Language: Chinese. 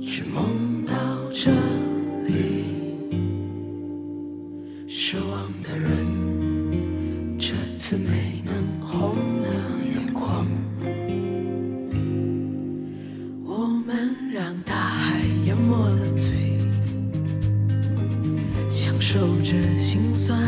只梦到这里，失望的人，这次没。让大海淹没了嘴享受着心酸。